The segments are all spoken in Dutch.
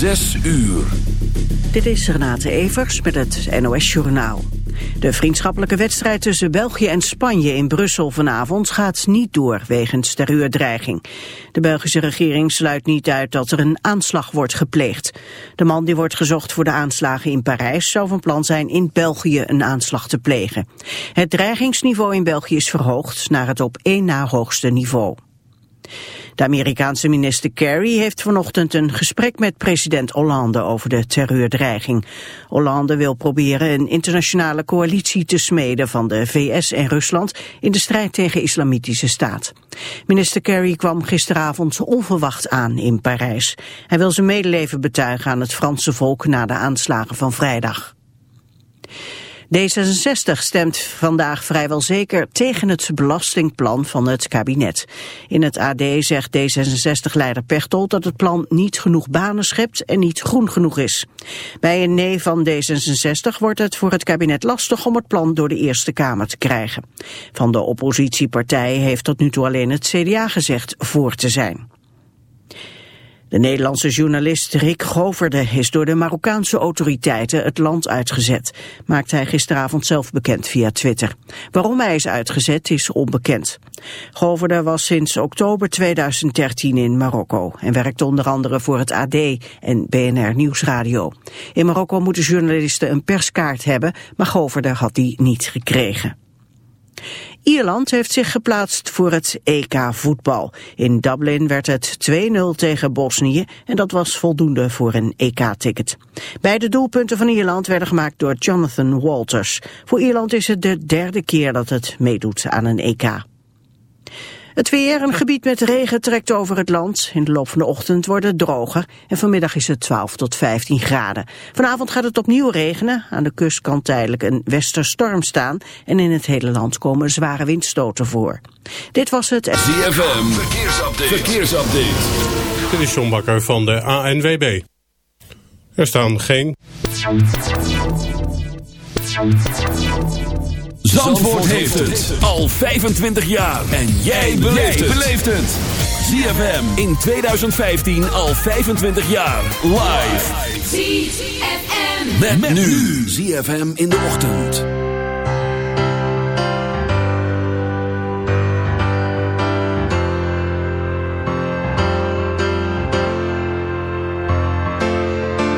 Zes uur. Dit is Renate Evers met het NOS Journaal. De vriendschappelijke wedstrijd tussen België en Spanje in Brussel vanavond gaat niet door wegens terreurdreiging. De Belgische regering sluit niet uit dat er een aanslag wordt gepleegd. De man die wordt gezocht voor de aanslagen in Parijs zou van plan zijn in België een aanslag te plegen. Het dreigingsniveau in België is verhoogd naar het op één na hoogste niveau. De Amerikaanse minister Kerry heeft vanochtend een gesprek met president Hollande over de terreurdreiging. Hollande wil proberen een internationale coalitie te smeden van de VS en Rusland in de strijd tegen islamitische staat. Minister Kerry kwam gisteravond onverwacht aan in Parijs. Hij wil zijn medeleven betuigen aan het Franse volk na de aanslagen van vrijdag. D66 stemt vandaag vrijwel zeker tegen het belastingplan van het kabinet. In het AD zegt D66-leider Pechtold dat het plan niet genoeg banen schept en niet groen genoeg is. Bij een nee van D66 wordt het voor het kabinet lastig om het plan door de Eerste Kamer te krijgen. Van de oppositiepartijen heeft tot nu toe alleen het CDA gezegd voor te zijn. De Nederlandse journalist Rick Goverde is door de Marokkaanse autoriteiten het land uitgezet, maakt hij gisteravond zelf bekend via Twitter. Waarom hij is uitgezet is onbekend. Goverde was sinds oktober 2013 in Marokko en werkte onder andere voor het AD en BNR Nieuwsradio. In Marokko moeten journalisten een perskaart hebben, maar Goverde had die niet gekregen. Ierland heeft zich geplaatst voor het EK voetbal. In Dublin werd het 2-0 tegen Bosnië en dat was voldoende voor een EK-ticket. Beide doelpunten van Ierland werden gemaakt door Jonathan Walters. Voor Ierland is het de derde keer dat het meedoet aan een EK. Het weer, een gebied met regen, trekt over het land. In de loop van de ochtend wordt het droger en vanmiddag is het 12 tot 15 graden. Vanavond gaat het opnieuw regenen. Aan de kust kan tijdelijk een westerstorm staan en in het hele land komen zware windstoten voor. Dit was het... ZFM, verkeersupdate. verkeersupdate. Dit is John Bakker van de ANWB. Er staan geen... Zandvoort, heeft het al 25 jaar. En jij beleeft het. ZFM in 2015 al 25 jaar. Live. ZFM. Met, met nu. ZFM in de ochtend.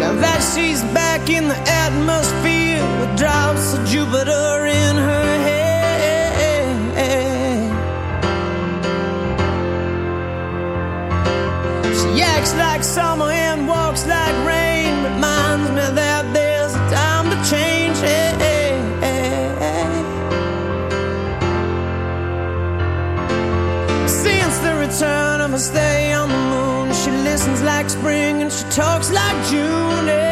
Now that she's back in the atmosphere drops of Jupiter in her hair. She acts like summer and walks like rain. Reminds me that there's a time to change. Since the return of a stay on the moon, she listens like spring and she talks like June.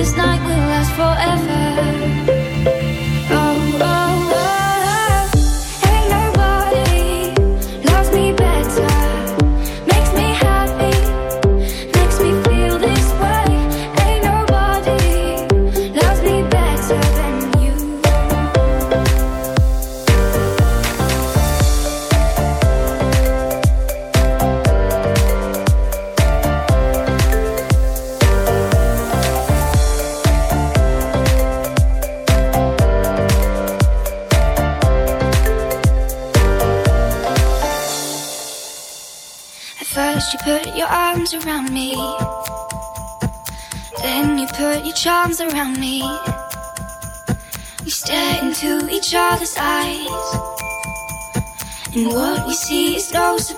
this night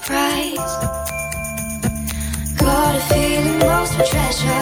surprise. Got a feeling most for treasure.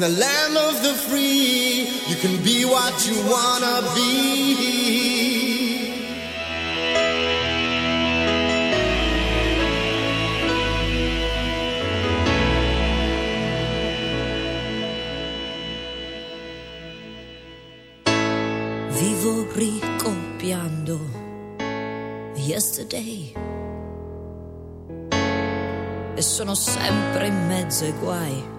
the land of the free, you can be what you wanna be. Vivo ricopiando yesterday. E sono sempre in mezzo ai guai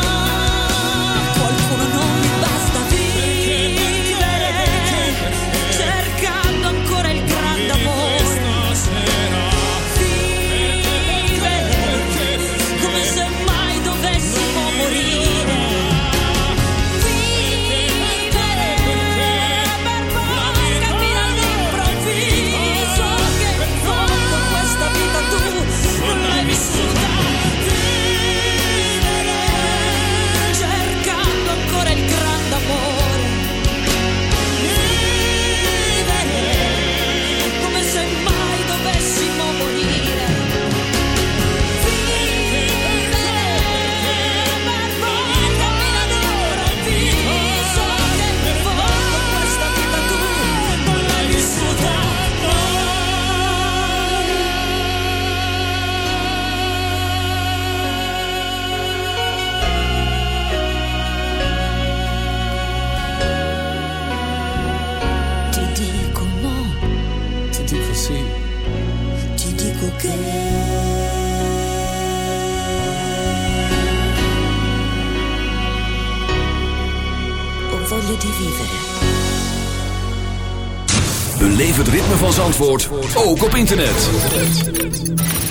Zandvoort ook op internet.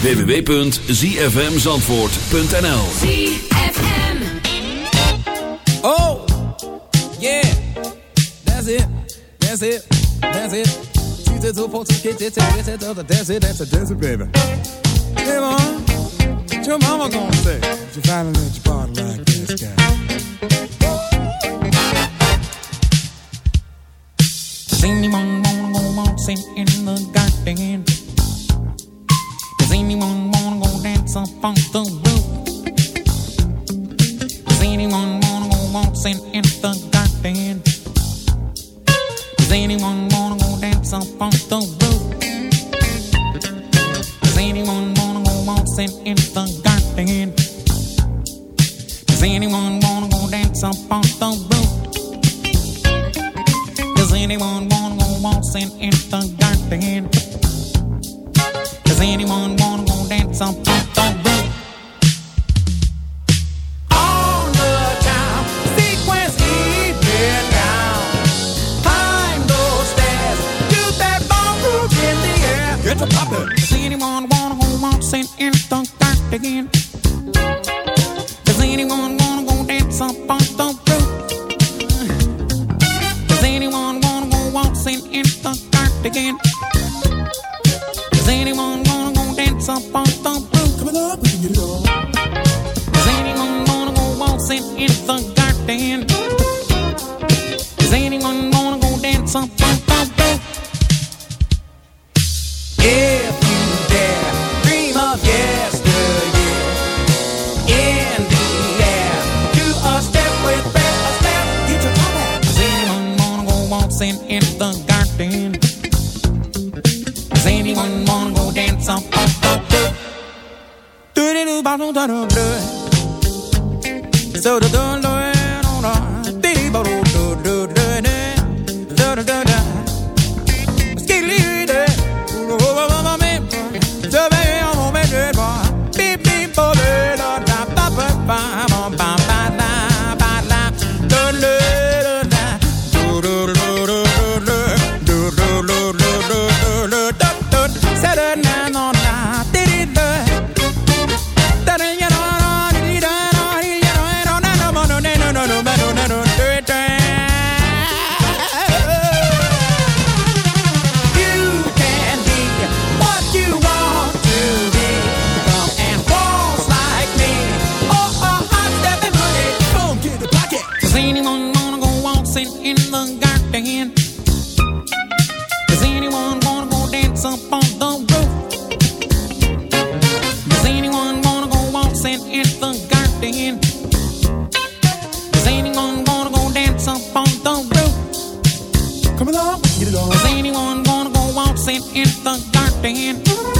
www.zfmzandvoort.nl Oh, yeah, that's it, that's it, that's it. Choose it to put it, it, it, it, that's it, that's it, that's it, baby. Hey, mom, what your mama gonna say? If you finally let your body like this guy. Does anyone dancing in the garden. Does anyone wanna go dance up on the Get a puppet. Does anyone wanna go waltzing in the dark again? in the garden.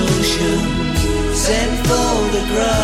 ocean, sent photographs.